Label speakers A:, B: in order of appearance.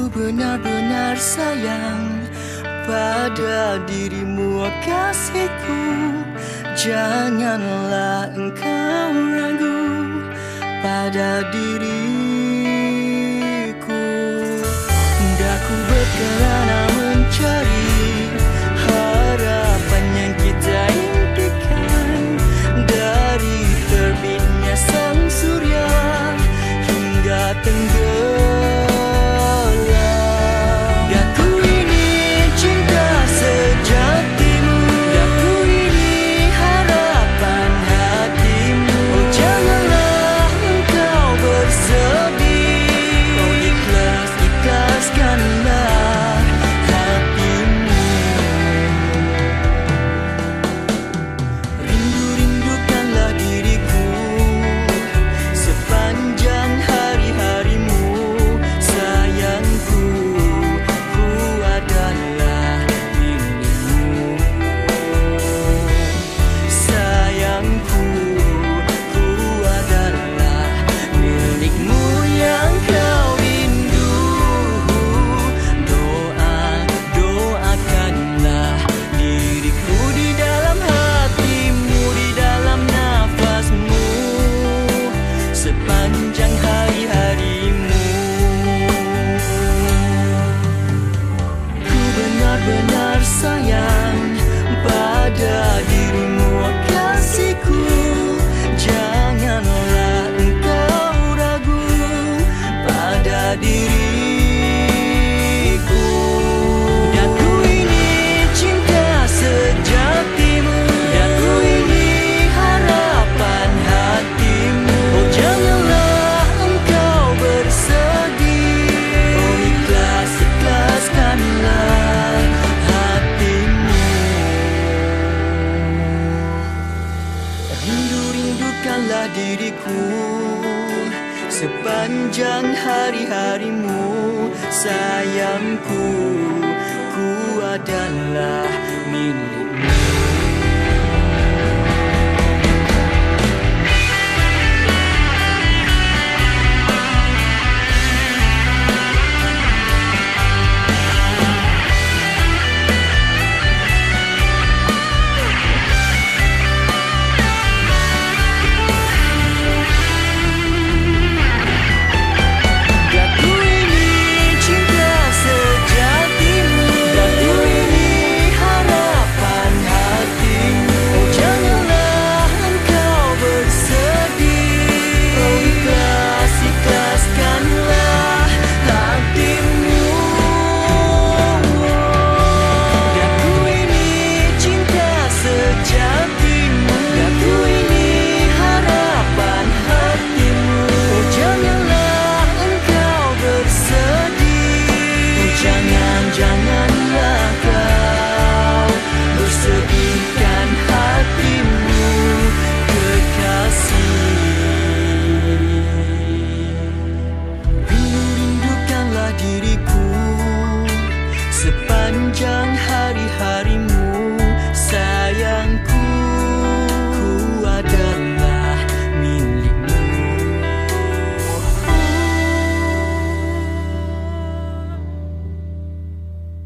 A: Aku benar-benar sayang pada dirimu oh kasihku. Janganlah engkau ragu pada diriku. Daku bergerak panjang hari-harimu diriku. Sepanjang hari-harimu Sayangku Ku adalah milikmu.